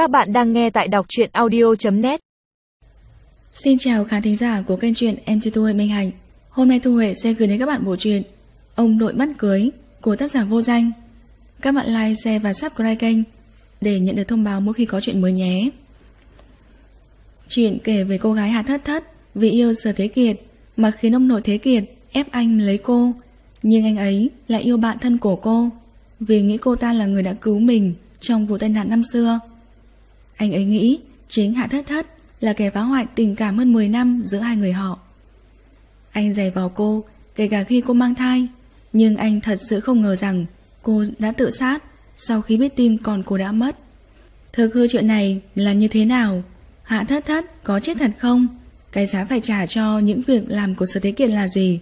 Các bạn đang nghe tại đọc truyện audio.net Xin chào khán thính giả của kênh truyện MC Thu Huệ Minh Hành Hôm nay Thu Huệ sẽ gửi đến các bạn bộ truyện Ông nội bắt cưới của tác giả vô danh. Các bạn like, share và subscribe kênh để nhận được thông báo mỗi khi có chuyện mới nhé. Chuyện kể về cô gái Hà Thất Thất vì yêu Sở Thế Kiệt mà khiến ông nội Thế Kiệt ép anh lấy cô. Nhưng anh ấy lại yêu bạn thân của cô vì nghĩ cô ta là người đã cứu mình trong vụ tai nạn năm xưa. Anh ấy nghĩ chính Hạ Thất Thất là kẻ phá hoại tình cảm hơn 10 năm giữa hai người họ. Anh giày vào cô, kể cả khi cô mang thai, nhưng anh thật sự không ngờ rằng cô đã tự sát sau khi biết tin còn cô đã mất. Thực hư chuyện này là như thế nào? Hạ Thất Thất có chết thật không? Cái giá phải trả cho những việc làm của Sở Thế Kiệt là gì?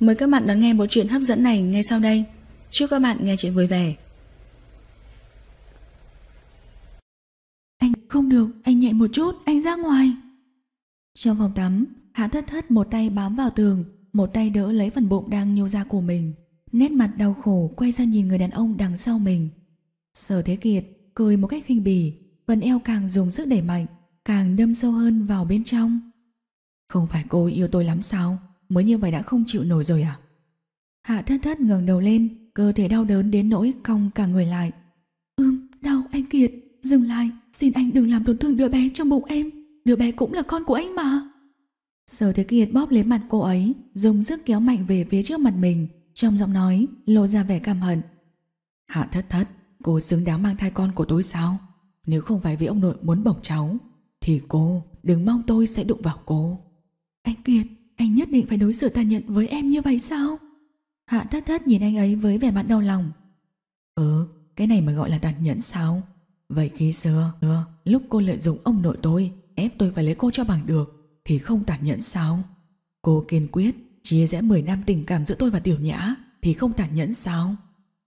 Mời các bạn đón nghe bộ truyện hấp dẫn này ngay sau đây. Chúc các bạn nghe chuyện vui vẻ. Anh không được, anh nhẹ một chút, anh ra ngoài. Trong phòng tắm, Hạ Thất Thất một tay bám vào tường, một tay đỡ lấy phần bụng đang nhô ra của mình. Nét mặt đau khổ quay ra nhìn người đàn ông đằng sau mình. Sở Thế Kiệt cười một cách khinh bỉ, phần eo càng dùng sức đẩy mạnh, càng đâm sâu hơn vào bên trong. Không phải cô yêu tôi lắm sao? Mới như vậy đã không chịu nổi rồi à? Hạ Thất Thất ngẩng đầu lên, cơ thể đau đớn đến nỗi cong cả người lại. Ưm, đau anh Kiệt, dừng lại, xin anh đừng làm tổn thương đứa bé trong bụng em, đứa bé cũng là con của anh mà. Sở Thế Kiệt bóp lấy mặt cô ấy, dùng sức kéo mạnh về phía trước mặt mình, trong giọng nói lộ ra vẻ căm hận. Hạ Thất Thất, cô xứng đáng mang thai con của tôi sao? Nếu không phải vì ông nội muốn bỏng cháu, thì cô đừng mong tôi sẽ đụng vào cô. Anh Kiệt, anh nhất định phải đối xử tàn nhẫn với em như vậy sao? Hạ thất thất nhìn anh ấy với vẻ mặt đau lòng. Ừ, cái này mà gọi là tàn nhẫn sao? Vậy khi xưa, lúc cô lợi dụng ông nội tôi, ép tôi phải lấy cô cho bằng được, thì không tàn nhẫn sao? Cô kiên quyết, chia rẽ 10 năm tình cảm giữa tôi và Tiểu Nhã, thì không tàn nhẫn sao?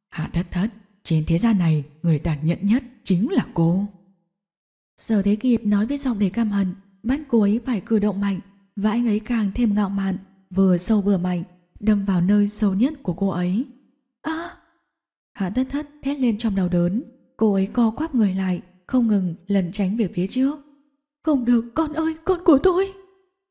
Hạ thất thất, trên thế gian này, người tàn nhẫn nhất chính là cô. Sở Thế Kiệt nói với giọng đầy căm hận, bắt cô ấy phải cử động mạnh, và anh ấy càng thêm ngạo mạn, vừa sâu vừa mạnh, đâm vào nơi sâu nhất của cô ấy. À! Hạ thất thất thét lên trong đau đớn. Cô ấy co quắp người lại, không ngừng lần tránh về phía trước. Không được, con ơi, con của tôi!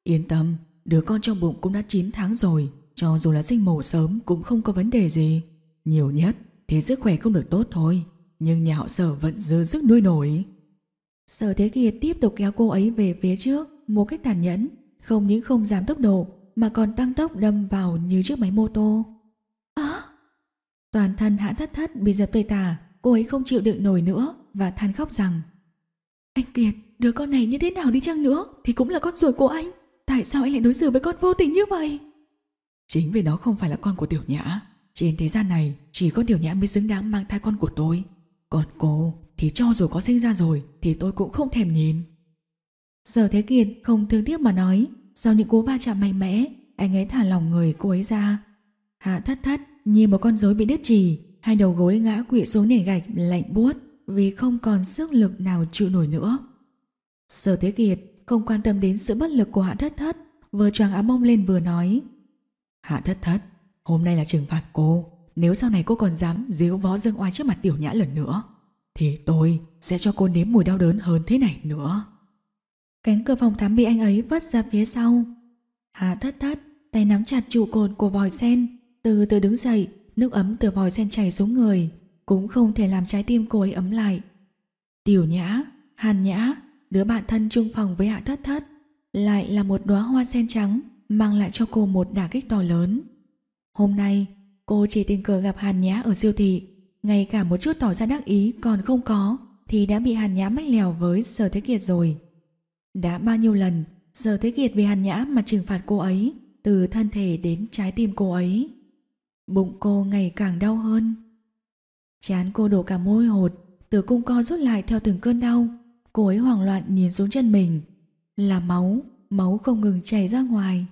Yên tâm, đứa con trong bụng cũng đã 9 tháng rồi, cho dù là sinh mổ sớm cũng không có vấn đề gì. Nhiều nhất thì sức khỏe không được tốt thôi, nhưng nhà họ sở vẫn dư sức nuôi nổi. Sở Thế Kiệt tiếp tục kéo cô ấy về phía trước một cách tàn nhẫn, không những không giảm tốc độ mà còn tăng tốc đâm vào như chiếc máy mô tô. À! Toàn thân hạ thất thất bị dập tơi tả, cô ấy không chịu đựng nổi nữa và than khóc rằng Anh Kiệt, đứa con này như thế nào đi chăng nữa thì cũng là con ruột của anh. Tại sao anh lại đối xử với con vô tình như vậy? Chính vì nó không phải là con của Tiểu Nhã. Trên thế gian này chỉ có Tiểu Nhã mới xứng đáng mang thai con của tôi. Còn cô thì cho dù có sinh ra rồi thì tôi cũng không thèm nhìn. Giờ Thế Kiệt không thương tiếc mà nói sau những cú va chạm mạnh mẽ, anh ấy thả lỏng người cô ấy ra. Hạ thất thất như một con rối bị đứt trì, hai đầu gối ngã quỵ xuống nền gạch lạnh buốt vì không còn sức lực nào chịu nổi nữa. Sở Thế Kiệt không quan tâm đến sự bất lực của Hạ Thất Thất, vừa choàng áo mông lên vừa nói. Hạ Thất Thất, hôm nay là trừng phạt cô, nếu sau này cô còn dám díu vó dương oai trước mặt tiểu nhã lần nữa, thì tôi sẽ cho cô nếm mùi đau đớn hơn thế này nữa. Cánh cửa phòng tắm bị anh ấy vất ra phía sau. Hạ thất thất, tay nắm chặt trụ cột của vòi sen, từ từ đứng dậy, nước ấm từ vòi sen chảy xuống người, cũng không thể làm trái tim cô ấy ấm lại. Tiểu nhã, hàn nhã, đứa bạn thân chung phòng với hạ thất thất, lại là một đóa hoa sen trắng, mang lại cho cô một đả kích to lớn. Hôm nay, cô chỉ tình cờ gặp hàn nhã ở siêu thị, ngay cả một chút tỏ ra đắc ý còn không có, thì đã bị hàn nhã mách lèo với sở thế kiệt rồi. Đã bao nhiêu lần Sở Thế Kiệt vì hàn nhã mà trừng phạt cô ấy Từ thân thể đến trái tim cô ấy Bụng cô ngày càng đau hơn. Chán cô đổ cả môi hột Tử cung co rút lại theo từng cơn đau. Cô ấy hoảng loạn nhìn xuống chân mình Là máu Máu không ngừng chảy ra ngoài.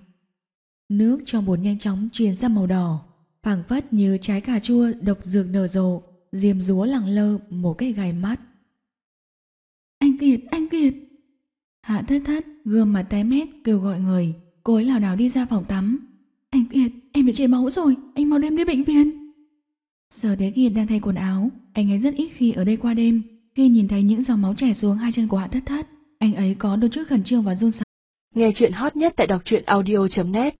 Nước trong bồn nhanh chóng truyền ra màu đỏ phảng phất như trái cà chua độc dược nở rộ Diêm rúa lẳng lơ một cái gai mắt. Anh Kiệt, anh Kiệt! Hạ thất thất, gương mặt tái mét kêu gọi người, cô ấy lảo đảo đi ra phòng tắm. Anh Kiệt, em bị chảy máu rồi, anh mau đem đi bệnh viện. Giờ Thế Kiệt đang thay quần áo, anh ấy rất ít khi ở đây qua đêm, khi nhìn thấy những dòng máu chảy xuống hai chân của Hạ Thất Thất, anh ấy có đôi chút khẩn trương và run sợ. Nghe chuyện hot nhất tại đọc truyện audio.net